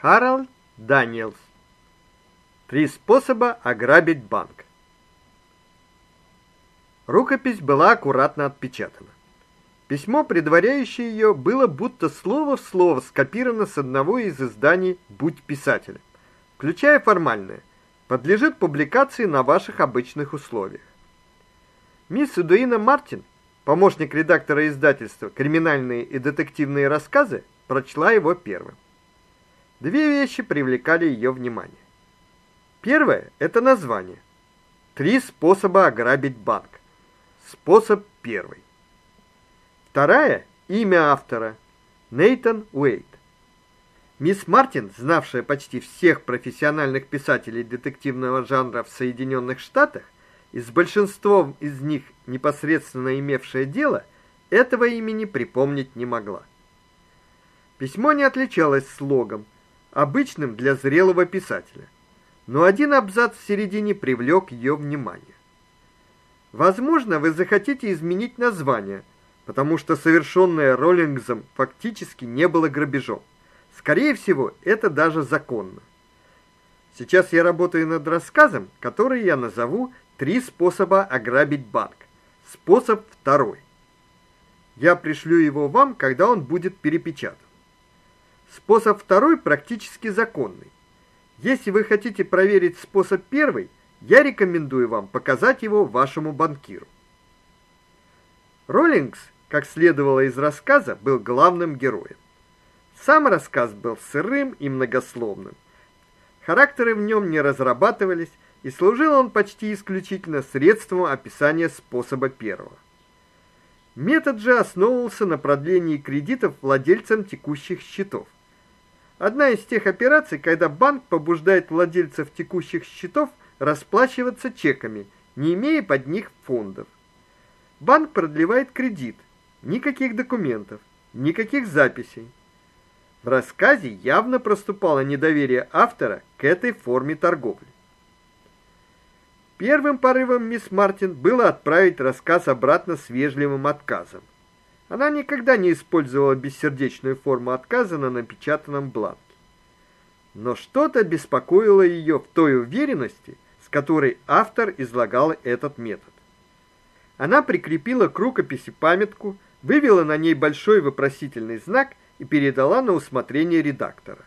Харалд Даниэлс. Три способа ограбить банк. Рукопись была аккуратно отпечатана. Письмо, предваряющее ее, было будто слово в слово скопировано с одного из изданий Будь писателем, включая формальное: подлежит публикации на ваших обычных условиях. Мисс Эдуина Мартин, помощник редактора издательства Криминальные и детективные рассказы, прочла его первым. Две вещи привлекали ее внимание. Первое это название. Три способа ограбить банк. Способ первый. Вторая имя автора Нейтан Уэйт. Мисс Мартин, знавшая почти всех профессиональных писателей детективного жанра в Соединенных Штатах, и с большинством из них непосредственно имевшая дело, этого имени припомнить не могла. Письмо не отличалось слогом, обычным для зрелого писателя. Но один абзац в середине привлек ее внимание. Возможно, вы захотите изменить название, потому что совершенное Роллингсом фактически не было грабежом. Скорее всего, это даже законно. Сейчас я работаю над рассказом, который я назову Три способа ограбить банк. Способ второй. Я пришлю его вам, когда он будет перепечатан. Способ второй практически законный. Если вы хотите проверить способ первый, я рекомендую вам показать его вашему банкиру. Роллингс, как следовало из рассказа, был главным героем. Сам рассказ был сырым и многословным. Характеры в нем не разрабатывались, и служил он почти исключительно средством описания способа первого. Метод же основывался на продлении кредитов владельцам текущих счетов. Одна из тех операций, когда банк побуждает владельцев текущих счетов расплачиваться чеками, не имея под них фондов. Банк продлевает кредит. Никаких документов, никаких записей. В рассказе явно проступало недоверие автора к этой форме торговли. Первым порывом мисс Мартин было отправить рассказ обратно с вежливым отказом. Она никогда не использовала бессердечную форму отказа на напечатанном бланке. Но что-то беспокоило ее в той уверенности, с которой автор излагал этот метод. Она прикрепила к рукописи памятку, вывела на ней большой вопросительный знак и передала на усмотрение редактора.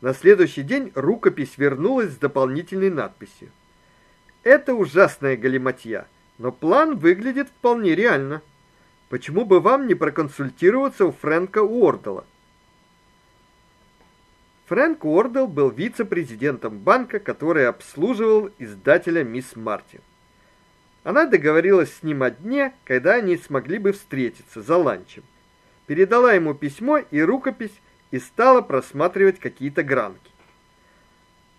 На следующий день рукопись вернулась с дополнительной надписью. Это ужасная галиматья, но план выглядит вполне реально. Почему бы вам не проконсультироваться у Фрэнка Уордела? Фрэнк Уордел был вице-президентом банка, который обслуживал издателя Мисс Мартин. Она договорилась с ним о дне, когда они смогли бы встретиться за ланчем. Передала ему письмо и рукопись и стала просматривать какие-то гранки.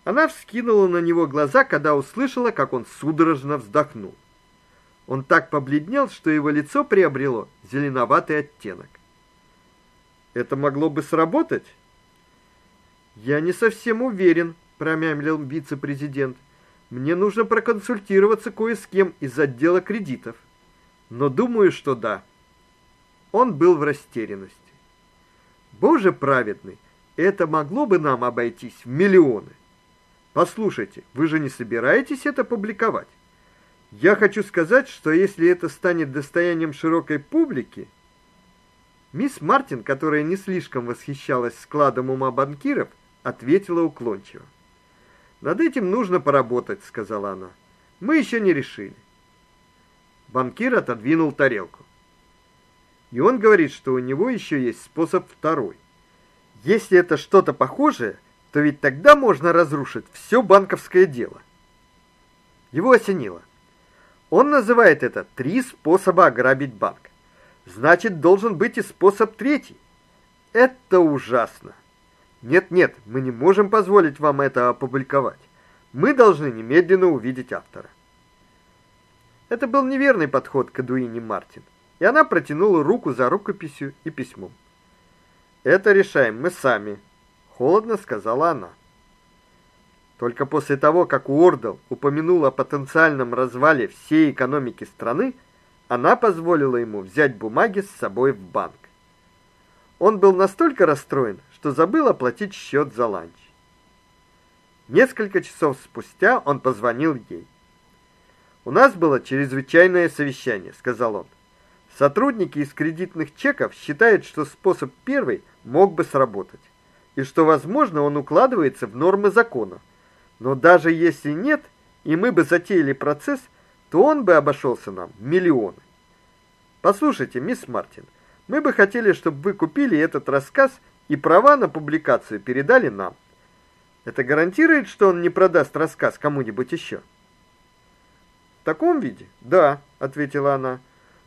Она вскинула на него глаза, когда услышала, как он судорожно вздохнул. Он так побледнел, что его лицо приобрело зеленоватый оттенок. Это могло бы сработать? Я не совсем уверен, промямлил вице-президент. Мне нужно проконсультироваться кое с кем из отдела кредитов. Но думаю, что да. Он был в растерянности. Боже праведный, это могло бы нам обойтись в миллионы. Послушайте, вы же не собираетесь это публиковать? Я хочу сказать, что если это станет достоянием широкой публики, мисс Мартин, которая не слишком восхищалась складом ума банкиров, ответила уклончиво. Над этим нужно поработать, сказала она. Мы еще не решили. Банкир отодвинул тарелку. И он говорит, что у него еще есть способ второй. Если это что-то похожее, то ведь тогда можно разрушить все банковское дело. Его осенило. Он называет это три способа ограбить банк. Значит, должен быть и способ третий. Это ужасно. Нет-нет, мы не можем позволить вам это опубликовать. Мы должны немедленно увидеть автора. Это был неверный подход к Эдуине Мартин, и она протянула руку за рукописью и письмом. Это решаем мы сами, холодно сказала она. Только после того, как Уордл упомянул о потенциальном развале всей экономики страны, она позволила ему взять бумаги с собой в банк. Он был настолько расстроен, что забыл оплатить счет за ланч. Несколько часов спустя он позвонил ей. У нас было чрезвычайное совещание, сказал он. Сотрудники из кредитных чеков считают, что способ первый мог бы сработать, и что, возможно, он укладывается в нормы закона. Но даже если нет, и мы бы затеяли процесс, то он бы обошелся нам миллионы. Послушайте, мисс Мартин, мы бы хотели, чтобы вы купили этот рассказ и права на публикацию передали нам. Это гарантирует, что он не продаст рассказ кому-нибудь еще? В таком виде? Да, ответила она.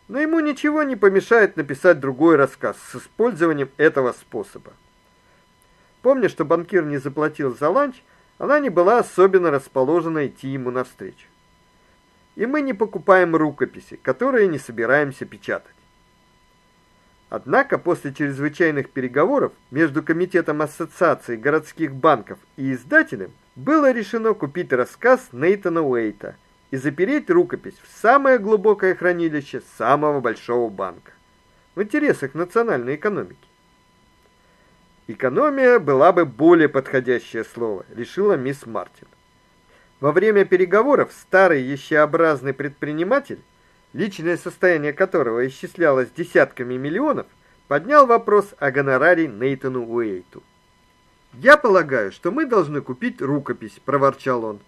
Но ему ничего не помешает написать другой рассказ с использованием этого способа. Помня, что банкир не заплатил за ланч, она не была особенно расположена идти ему навстречу. И мы не покупаем рукописи, которые не собираемся печатать. Однако после чрезвычайных переговоров между комитетом ассоциации городских банков и издателем было решено купить рассказ Нейтана Уэйта и запереть рукопись в самое глубокое хранилище самого большого банка в интересах национальной экономики. Экономия была бы более подходящее слово, решила мисс Мартин. Во время переговоров старый ящеобразный предприниматель личное состояние которого исчислялось десятками миллионов, поднял вопрос о гонораре Нейтану Уэйту. "Я полагаю, что мы должны купить рукопись", проворчал он.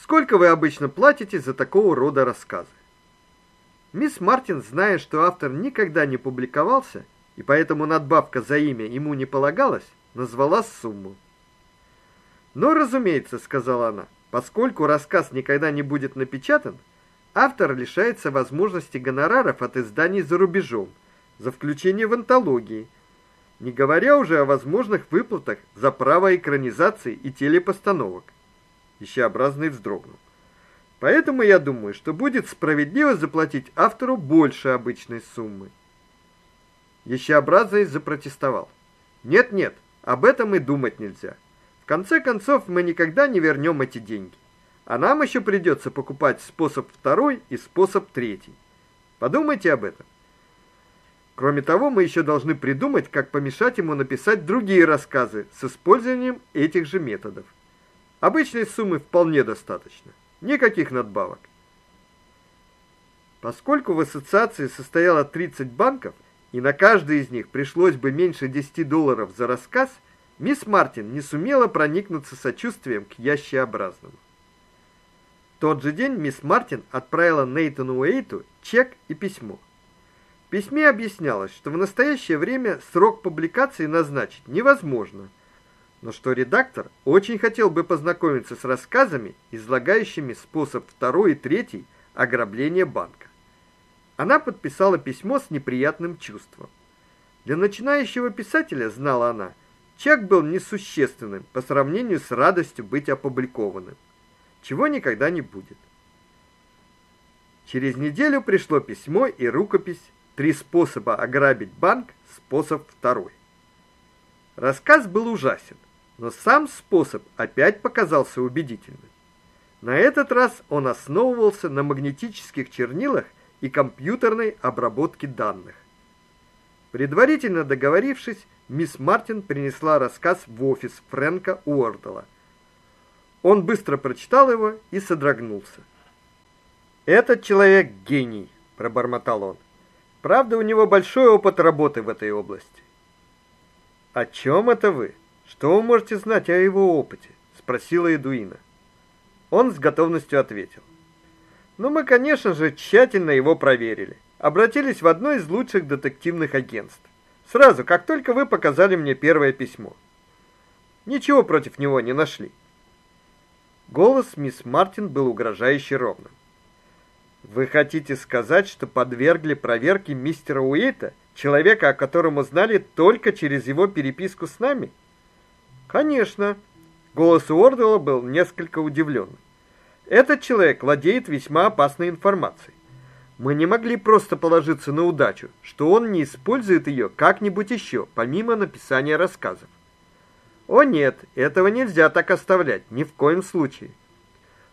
"Сколько вы обычно платите за такого рода рассказы?" Мисс Мартин, зная, что автор никогда не публиковался, и поэтому надбавка за имя ему не полагалась, назвала сумму. "Но, разумеется", сказала она, "поскольку рассказ никогда не будет напечатан, автор лишается возможности гонораров от изданий за рубежом за включение в антологии, не говоря уже о возможных выплатах за право экранизации и телепостановок. Ищеобразный вздрогнул. Поэтому я думаю, что будет справедливо заплатить автору больше обычной суммы. Ищеобразный запротестовал. Нет-нет, об этом и думать нельзя. В конце концов, мы никогда не вернем эти деньги. А нам еще придется покупать способ второй и способ третий. Подумайте об этом. Кроме того, мы еще должны придумать, как помешать ему написать другие рассказы с использованием этих же методов. Обычной суммы вполне достаточно. Никаких надбавок. Поскольку в ассоциации состояло 30 банков, и на каждый из них пришлось бы меньше 10 долларов за рассказ, мисс Мартин не сумела проникнуться сочувствием к ящеобразному тот же день мисс Мартин отправила Нейтану Уэйту чек и письмо. В письме объяснялось, что в настоящее время срок публикации назначить невозможно, но что редактор очень хотел бы познакомиться с рассказами, излагающими способ второй и третий ограбления банка. Она подписала письмо с неприятным чувством. Для начинающего писателя, знала она, чек был несущественным по сравнению с радостью быть опубликованным чего никогда не будет. Через неделю пришло письмо и рукопись Три способа ограбить банк, способ второй. Рассказ был ужасен, но сам способ опять показался убедительным. На этот раз он основывался на магнетических чернилах и компьютерной обработке данных. Предварительно договорившись, мисс Мартин принесла рассказ в офис Фрэнка Уордела – он быстро прочитал его и содрогнулся. Этот человек гений, пробормотал он. Правда, у него большой опыт работы в этой области. О чем это вы? Что вы можете знать о его опыте? спросила Эдуина. Он с готовностью ответил: "Ну мы, конечно же, тщательно его проверили. Обратились в одно из лучших детективных агентств. Сразу, как только вы показали мне первое письмо. Ничего против него не нашли. Голос мисс Мартин был угрожающе ровным. Вы хотите сказать, что подвергли проверке мистера Уэйта, человека, о котором узнали только через его переписку с нами? Конечно. Голос Уордела был несколько удивленным. Этот человек владеет весьма опасной информацией. Мы не могли просто положиться на удачу, что он не использует ее как-нибудь еще, помимо написания рассказов. О нет, этого нельзя так оставлять, ни в коем случае.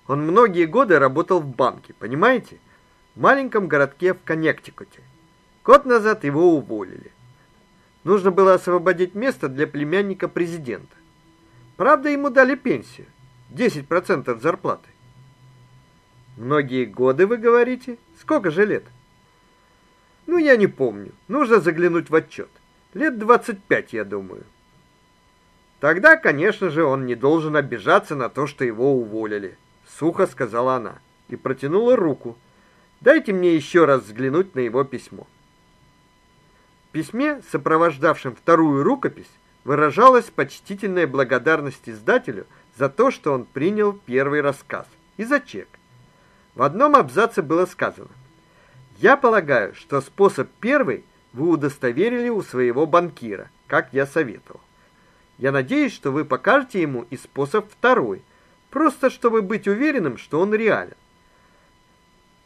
Он многие годы работал в банке, понимаете? В маленьком городке в Коннектикуте. Год назад его уволили. Нужно было освободить место для племянника президента. Правда, ему дали пенсию 10% от зарплаты. Многие годы вы говорите? Сколько же лет? Ну, я не помню. Нужно заглянуть в отчет. Лет 25, я думаю. Тогда, конечно же, он не должен обижаться на то, что его уволили, сухо сказала она и протянула руку. Дайте мне еще раз взглянуть на его письмо. В письме, сопровождавшем вторую рукопись, выражалась почтительная благодарность издателю за то, что он принял первый рассказ, и за чек. В одном абзаце было сказано: "Я полагаю, что способ первый вы удостоверили у своего банкира, как я советовал. Я надеюсь, что вы покажете ему и способ второй, просто чтобы быть уверенным, что он реален.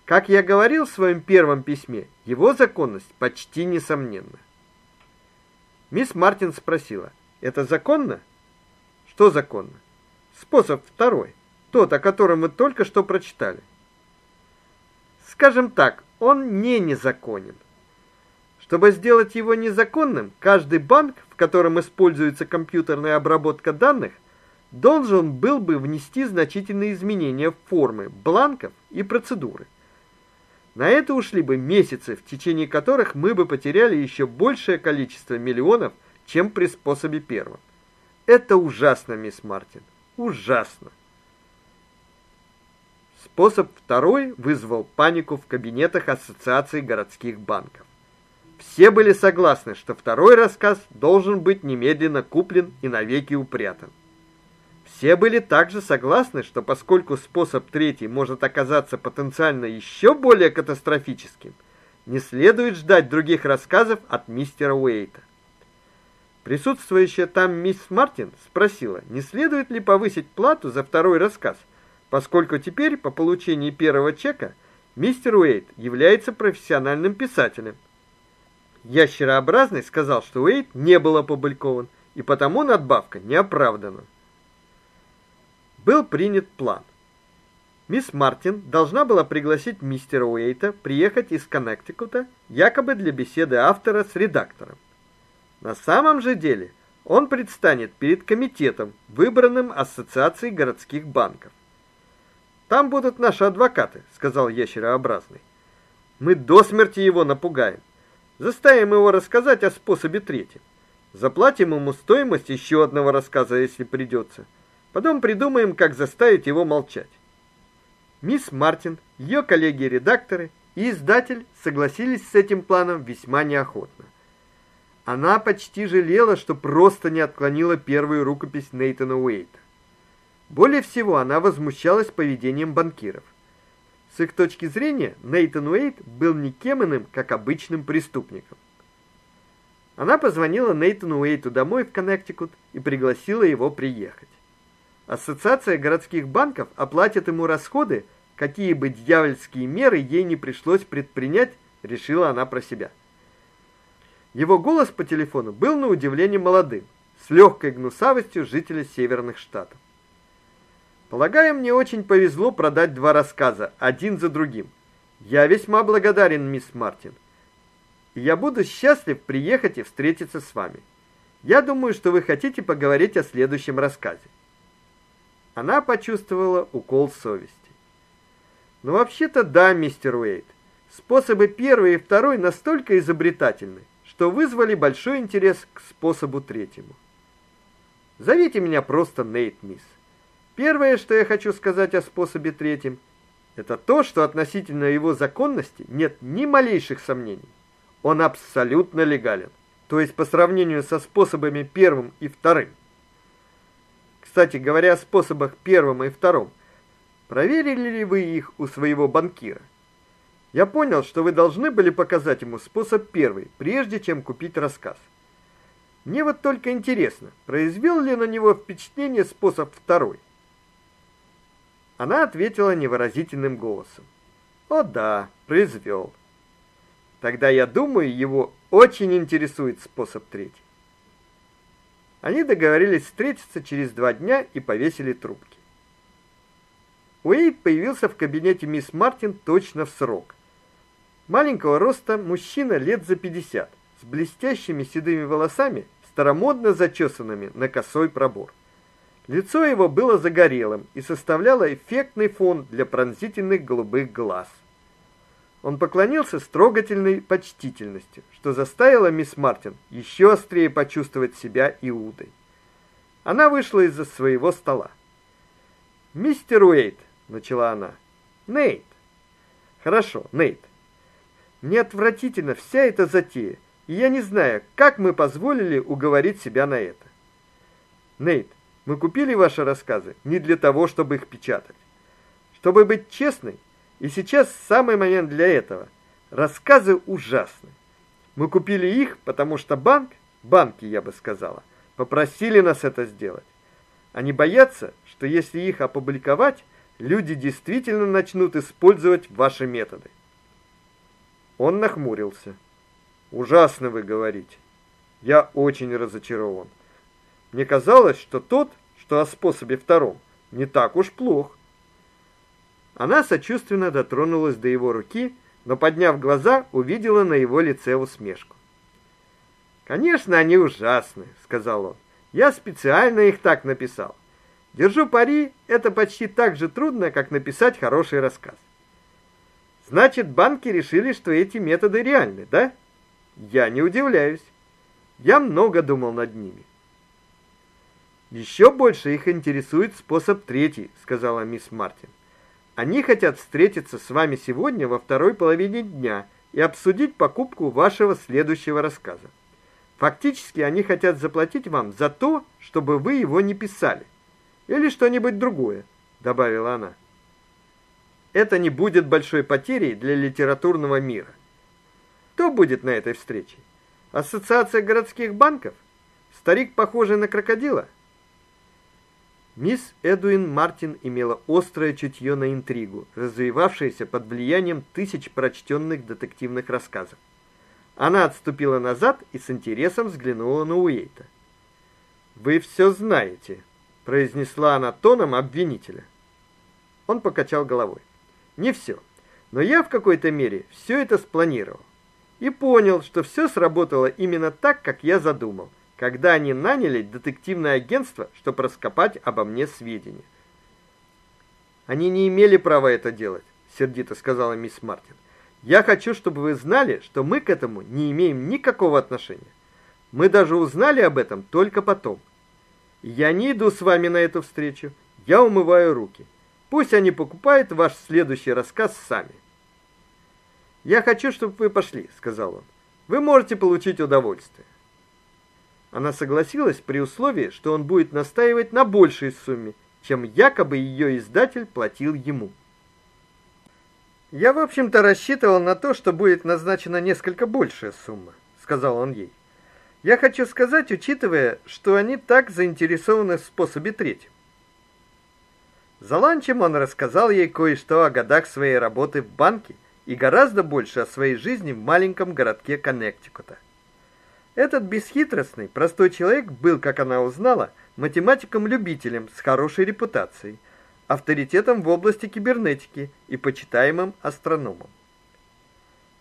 Как я говорил в своем первом письме, его законность почти несомненна. Мисс Мартин спросила: "Это законно?" "Что законно?" "Способ второй, тот, о котором мы только что прочитали." Скажем так, он не незаконен. Чтобы сделать его незаконным, каждый банк, в котором используется компьютерная обработка данных, должен был бы внести значительные изменения в формы бланков и процедуры. На это ушли бы месяцы, в течение которых мы бы потеряли еще большее количество миллионов, чем при способе первом. Это ужасно, мисс Мартин. Ужасно. Способ второй вызвал панику в кабинетах Ассоциации городских банков. Все были согласны, что второй рассказ должен быть немедленно куплен и навеки упрятан. Все были также согласны, что поскольку способ третий может оказаться потенциально еще более катастрофическим, не следует ждать других рассказов от мистера Уэйта. Присутствующая там мисс Мартин спросила, не следует ли повысить плату за второй рассказ, поскольку теперь по получении первого чека мистер Уэйт является профессиональным писателем. Ящерообразный сказал, что Уэйт не был опубликован, и потому надбавка не оправдана. Был принят план. Мисс Мартин должна была пригласить мистера Уэйта приехать из Коннектикута якобы для беседы автора с редактором. На самом же деле он предстанет перед комитетом, выбранным Ассоциацией городских банков. Там будут наши адвокаты, сказал ящерообразный. Мы до смерти его напугаем. Заставим его рассказать о способе третьем. Заплатим ему стоимость еще одного рассказа, если придется. Потом придумаем, как заставить его молчать. Мисс Мартин, ее коллеги-редакторы и издатель согласились с этим планом весьма неохотно. Она почти жалела, что просто не отклонила первую рукопись Нейтана Уэйта. Более всего она возмущалась поведением банкиров. С их точки зрения, Нейтан Уэйт был никем иным, как обычным преступником. Она позвонила Нейтану Уэйту домой в Коннектикут и пригласила его приехать. Ассоциация городских банков оплатит ему расходы, какие бы дьявольские меры ей не пришлось предпринять, решила она про себя. Его голос по телефону был на удивление молодым, с легкой гнусавостью жителя северных штатов. Полагаю, мне очень повезло продать два рассказа, один за другим. Я весьма благодарен, мисс Мартин. Я буду счастлив приехать и встретиться с вами. Я думаю, что вы хотите поговорить о следующем рассказе. Она почувствовала укол совести. Ну вообще-то да, мистер Уэйт. Способы первый и второй настолько изобретательны, что вызвали большой интерес к способу третьему. Зовите меня просто Нейт, мисс. Первое, что я хочу сказать о способе третьем, это то, что относительно его законности нет ни малейших сомнений. Он абсолютно легален, то есть по сравнению со способами первым и вторым. Кстати, говоря о способах первым и втором, проверили ли вы их у своего банкира? Я понял, что вы должны были показать ему способ первый, прежде чем купить рассказ. Мне вот только интересно, произвел ли на него впечатление способ второй? Она ответила невыразительным голосом. О да, произвел. Тогда я думаю, его очень интересует способ третий. Они договорились встретиться через два дня и повесили трубки. Уэйд появился в кабинете мисс Мартин точно в срок. Маленького роста мужчина лет за 50, с блестящими седыми волосами, старомодно зачесанными на косой пробор. Лицо его было загорелым и составляло эффектный фон для пронзительных голубых глаз. Он поклонился с трогательной почтительностью, что заставило мисс Мартин еще острее почувствовать себя Иудой. Она вышла из-за своего стола. "Мистер Уэйт", начала она. "Нейт. Хорошо, Нейт. Мне отвратительно вся эта затея, и я не знаю, как мы позволили уговорить себя на это. Нейт, мы купили ваши рассказы не для того, чтобы их печатать. Чтобы быть честной, и сейчас самый момент для этого. Рассказы ужасны. Мы купили их, потому что банк, банки, я бы сказала, попросили нас это сделать. Они боятся, что если их опубликовать, люди действительно начнут использовать ваши методы. Он нахмурился. Ужасно вы говорите. Я очень разочарован. Мне казалось, что тот, что о способе втором, не так уж плох. Она сочувственно дотронулась до его руки, но подняв глаза, увидела на его лице усмешку. Конечно, они ужасны, сказал он. Я специально их так написал. Держу пари, это почти так же трудно, как написать хороший рассказ. Значит, банки решили, что эти методы реальны, да? Я не удивляюсь. Я много думал над ними. Еще больше их интересует способ третий, сказала мисс Мартин. Они хотят встретиться с вами сегодня во второй половине дня и обсудить покупку вашего следующего рассказа. Фактически они хотят заплатить вам за то, чтобы вы его не писали. Или что-нибудь другое, добавила она. Это не будет большой потерей для литературного мира. Кто будет на этой встрече? Ассоциация городских банков? Старик, похожий на крокодила? Мисс Эдуин Мартин имела острое чутье на интригу, развивавшееся под влиянием тысяч прочтенных детективных рассказов. Она отступила назад и с интересом взглянула на Уэйта. Вы все знаете, произнесла она тоном обвинителя. Он покачал головой. Не все, но я в какой-то мере все это спланировал и понял, что все сработало именно так, как я задумал когда они наняли детективное агентство, чтобы раскопать обо мне сведения. Они не имели права это делать, сердито сказала мисс Мартин. Я хочу, чтобы вы знали, что мы к этому не имеем никакого отношения. Мы даже узнали об этом только потом. Я не иду с вами на эту встречу. Я умываю руки. Пусть они покупают ваш следующий рассказ сами. Я хочу, чтобы вы пошли, сказал он. Вы можете получить удовольствие. Она согласилась при условии, что он будет настаивать на большей сумме, чем якобы ее издатель платил ему. Я, в общем-то, рассчитывал на то, что будет назначена несколько большая сумма, сказал он ей. Я хочу сказать, учитывая, что они так заинтересованы в способе третьем. За ланчем он рассказал ей кое-что о годах своей работы в банке и гораздо больше о своей жизни в маленьком городке Коннектикута. Этот бесхитростный, простой человек был, как она узнала, математиком-любителем с хорошей репутацией, авторитетом в области кибернетики и почитаемым астрономом.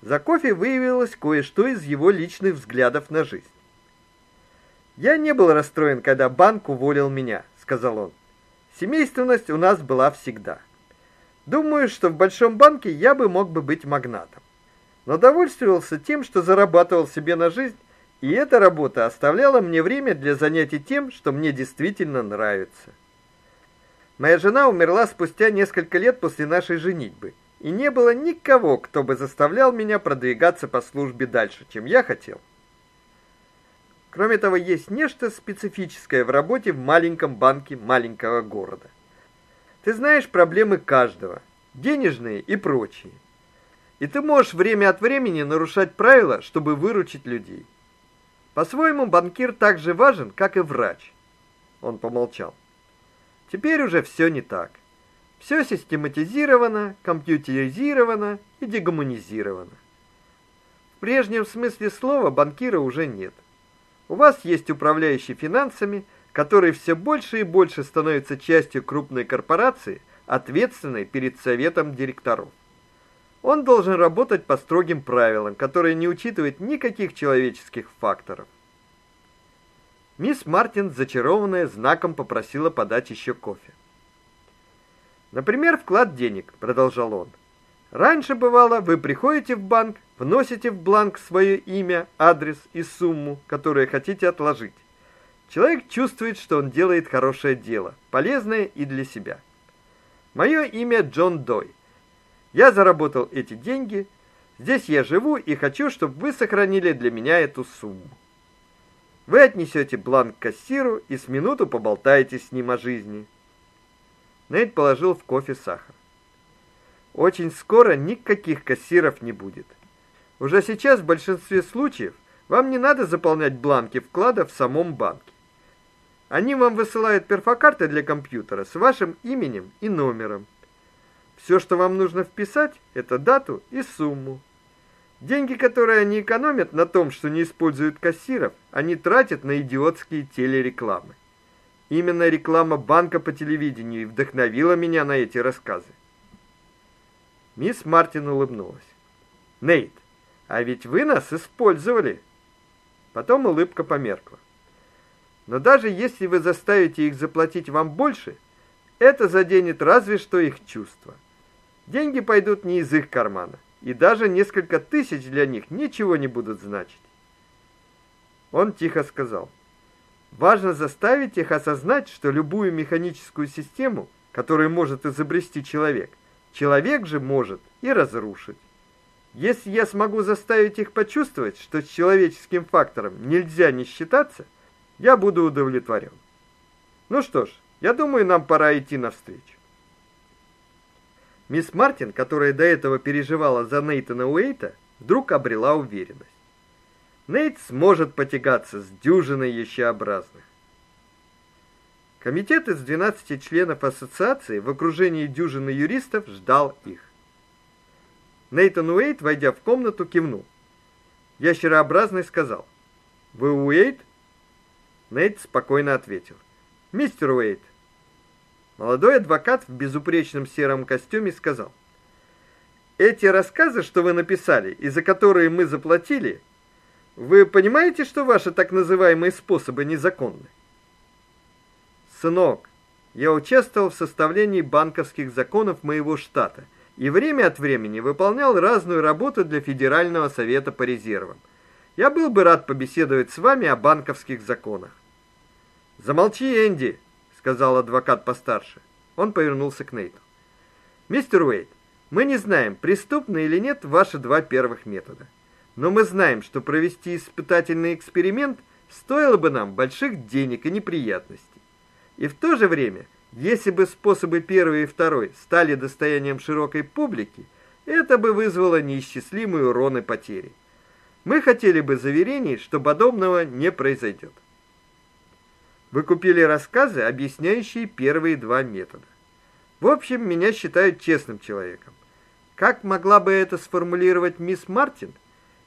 За кофе выявилось кое-что из его личных взглядов на жизнь. Я не был расстроен, когда банк уволил меня, сказал он. Семейственность у нас была всегда. Думаю, что в большом банке я бы мог бы быть магнатом. Но довольствовался тем, что зарабатывал себе на жизнь и эта работа оставляла мне время для занятий тем, что мне действительно нравится. Моя жена умерла спустя несколько лет после нашей женитьбы, и не было никого, кто бы заставлял меня продвигаться по службе дальше, чем я хотел. Кроме того, есть нечто специфическое в работе в маленьком банке маленького города. Ты знаешь проблемы каждого, денежные и прочие. И ты можешь время от времени нарушать правила, чтобы выручить людей. По-своему, банкир так же важен, как и врач. Он помолчал. Теперь уже все не так. Все систематизировано, компьютеризировано и дегуманизировано. В прежнем смысле слова банкира уже нет. У вас есть управляющий финансами, который все больше и больше становится частью крупной корпорации, ответственной перед советом директоров. Он должен работать по строгим правилам, которые не учитывают никаких человеческих факторов. Мисс Мартин, зачарованная, знаком попросила подать еще кофе. Например, вклад денег, продолжал он. Раньше бывало, вы приходите в банк, вносите в бланк свое имя, адрес и сумму, которую хотите отложить. Человек чувствует, что он делает хорошее дело, полезное и для себя. Мое имя Джон Дой. Я заработал эти деньги. Здесь я живу и хочу, чтобы вы сохранили для меня эту сумму. Вы отнесете бланк кассиру и с минуту поболтаете с ним о жизни. Нейт положил в кофе сахар. Очень скоро никаких кассиров не будет. Уже сейчас в большинстве случаев вам не надо заполнять бланки вклада в самом банке. Они вам высылают перфокарты для компьютера с вашим именем и номером. Все, что вам нужно вписать это дату и сумму. Деньги, которые они экономят на том, что не используют кассиров, они тратят на идиотские телерекламы. Именно реклама банка по телевидению и вдохновила меня на эти рассказы. Мисс Мартин улыбнулась. Нейт, а ведь вы нас использовали. Потом улыбка померкла. Но даже если вы заставите их заплатить вам больше, это заденет разве что их чувства. Деньги пойдут не из их кармана, и даже несколько тысяч для них ничего не будут значить. Он тихо сказал: "Важно заставить их осознать, что любую механическую систему, которую может изобрести человек, человек же может и разрушить. Если я смогу заставить их почувствовать, что с человеческим фактором нельзя не считаться, я буду удовлетворен. Ну что ж, я думаю, нам пора идти навстречу. Мисс Мартин, которая до этого переживала за Нейтана Уэйта, вдруг обрела уверенность. Нейт сможет потягаться с дюжиной ящеобразных. Комитет из 12 членов ассоциации в окружении дюжины юристов ждал их. Нейтан Уэйт, войдя в комнату, кивнул. Ящерообразный сказал: "Вы Уэйт?" Нейт спокойно ответил: "Мистер Уэйт". Молодой адвокат в безупречном сером костюме сказал: "Эти рассказы, что вы написали и за которые мы заплатили, вы понимаете, что ваши так называемые способы незаконны?" Сынок, я участвовал в составлении банковских законов моего штата и время от времени выполнял разную работу для Федерального совета по резервам. Я был бы рад побеседовать с вами о банковских законах. Замолчи, Энди, сказал адвокат постарше. Он повернулся к Нейту. Мистер Уэйт, мы не знаем, преступны или нет ваши два первых метода. Но мы знаем, что провести испытательный эксперимент стоило бы нам больших денег и неприятностей. И в то же время, если бы способы первый и второй стали достоянием широкой публики, это бы вызвало неисчислимые урон и потери. Мы хотели бы заверений, что подобного не произойдет. Вы купили рассказы, объясняющие первые два метода. В общем, меня считают честным человеком. Как могла бы это сформулировать мисс Мартин?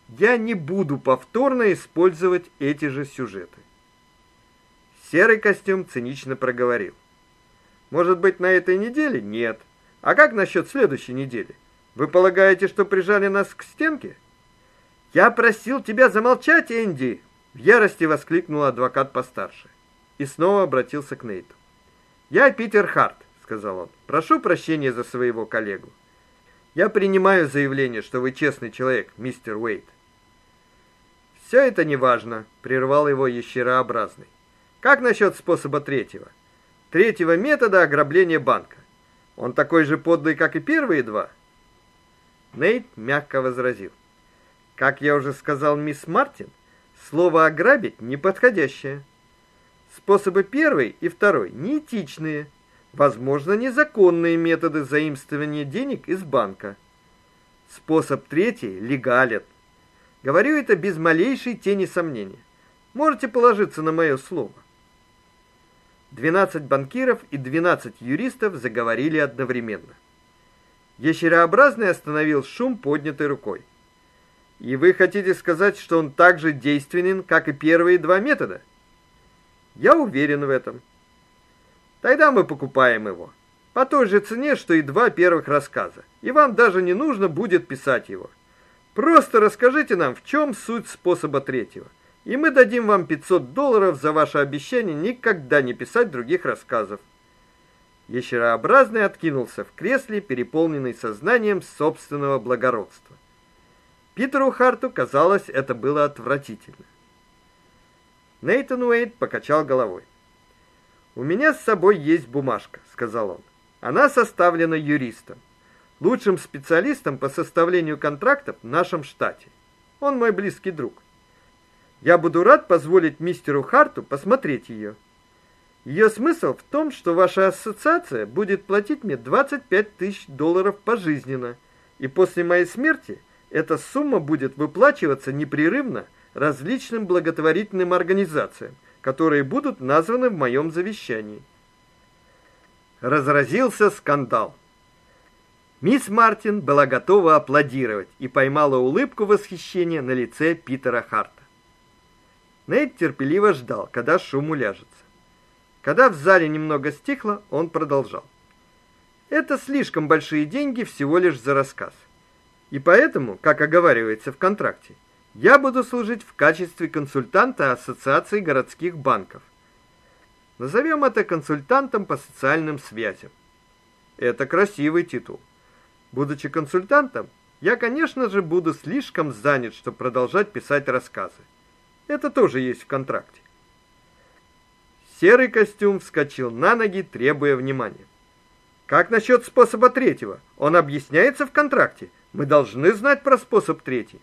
Я не буду повторно использовать эти же сюжеты. Серый костюм цинично проговорил: "Может быть, на этой неделе? Нет. А как насчет следующей недели? Вы полагаете, что прижали нас к стенке?" "Я просил тебя замолчать, Энди!" в ярости воскликнул адвокат постарше и снова обратился к Нейту. "Я Питер Харт", сказал он. "Прошу прощения за своего коллегу. Я принимаю заявление, что вы честный человек, мистер Уэйт". «Все это неважно", прервал его ящерообразный. "Как насчет способа третьего? Третьего метода ограбления банка. Он такой же подлый, как и первые два". Нейт мягко возразил: "Как я уже сказал мисс Мартин, слово ограбить неподходящее. Способы первый и второй неэтичные, возможно, незаконные методы заимствования денег из банка. Способ третий легален. Говорю это без малейшей тени сомнения. Можете положиться на мое слово. 12 банкиров и 12 юристов заговорили одновременно. Ящерообразный остановил шум поднятой рукой. И вы хотите сказать, что он так же действенен, как и первые два метода? Я уверен в этом. Тогда мы покупаем его. по той же цене, что и два первых рассказа. И вам даже не нужно будет писать его. Просто расскажите нам, в чем суть способа третьего. И мы дадим вам 500 долларов за ваше обещание никогда не писать других рассказов. Ящерообразный откинулся в кресле, переполненный сознанием собственного благородства. Питеру Харту казалось, это было отвратительно. Нейтан Уэйт покачал головой. У меня с собой есть бумажка, сказал он. Она составлена юристом, лучшим специалистом по составлению контрактов в нашем штате. Он мой близкий друг. Я буду рад позволить мистеру Харту посмотреть ее. Ее смысл в том, что ваша ассоциация будет платить мне 25 тысяч долларов пожизненно, и после моей смерти эта сумма будет выплачиваться непрерывно различным благотворительным организациям, которые будут названы в моем завещании. Разразился скандал. Мисс Мартин была готова аплодировать и поймала улыбку восхищения на лице Питера Харта. Нейт терпеливо ждал, когда шум уляжется. Когда в зале немного стихло, он продолжал. Это слишком большие деньги всего лишь за рассказ. И поэтому, как оговаривается в контракте, я буду служить в качестве консультанта Ассоциации городских банков. Назовем это консультантом по социальным связям. Это красивый титул. Будучи консультантом, я, конечно же, буду слишком занят, чтобы продолжать писать рассказы. Это тоже есть в контракте. Серый костюм вскочил на ноги, требуя внимания. Как насчет способа третьего? Он объясняется в контракте. Мы должны знать про способ третий.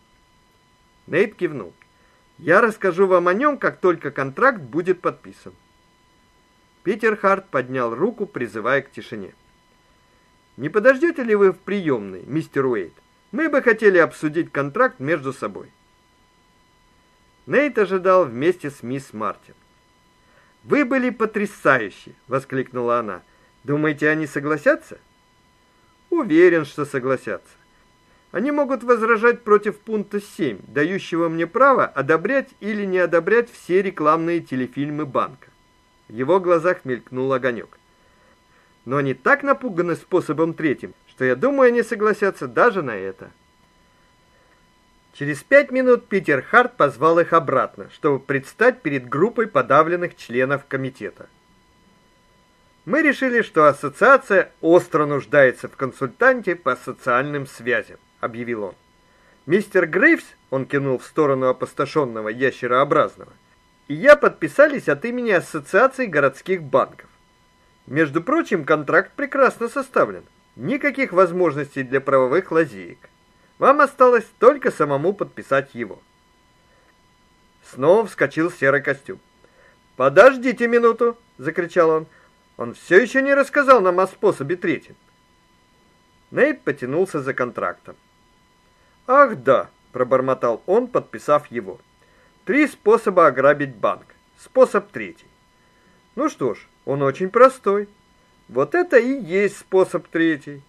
Нейт кивнул. Я расскажу вам о нем, как только контракт будет подписан. Питер Харт поднял руку, призывая к тишине. Не подождете ли вы в приемной, мистер Уэйт? Мы бы хотели обсудить контракт между собой. Нейт ожидал вместе с мисс Мартин. Вы были потрясающие, воскликнула она. Думаете, они согласятся? Уверен, что согласятся. Они могут возражать против пункта 7, дающего мне право одобрять или не одобрять все рекламные телефильмы банка. В его глазах мелькнул огонек. Но они так напуганы способом третьим, что я думаю, они согласятся даже на это. Через пять минут Питер Харт позвал их обратно, чтобы предстать перед группой подавленных членов комитета. Мы решили, что ассоциация остро нуждается в консультанте по социальным связям, объявил он. Мистер Грейвс, он кинул в сторону опустошенного ящерообразного, и я подписались от имени Ассоциации городских банков. Между прочим, контракт прекрасно составлен. Никаких возможностей для правовых лазеек. Вам осталось только самому подписать его. Снова вскочил серый костюм. "Подождите минуту", закричал он. "Он все еще не рассказал нам о способе третьем". Нейт потянулся за контрактом. "Ах, да", пробормотал он, подписав его. "Три способа ограбить банк. Способ третий. Ну что ж, он очень простой. Вот это и есть способ третий.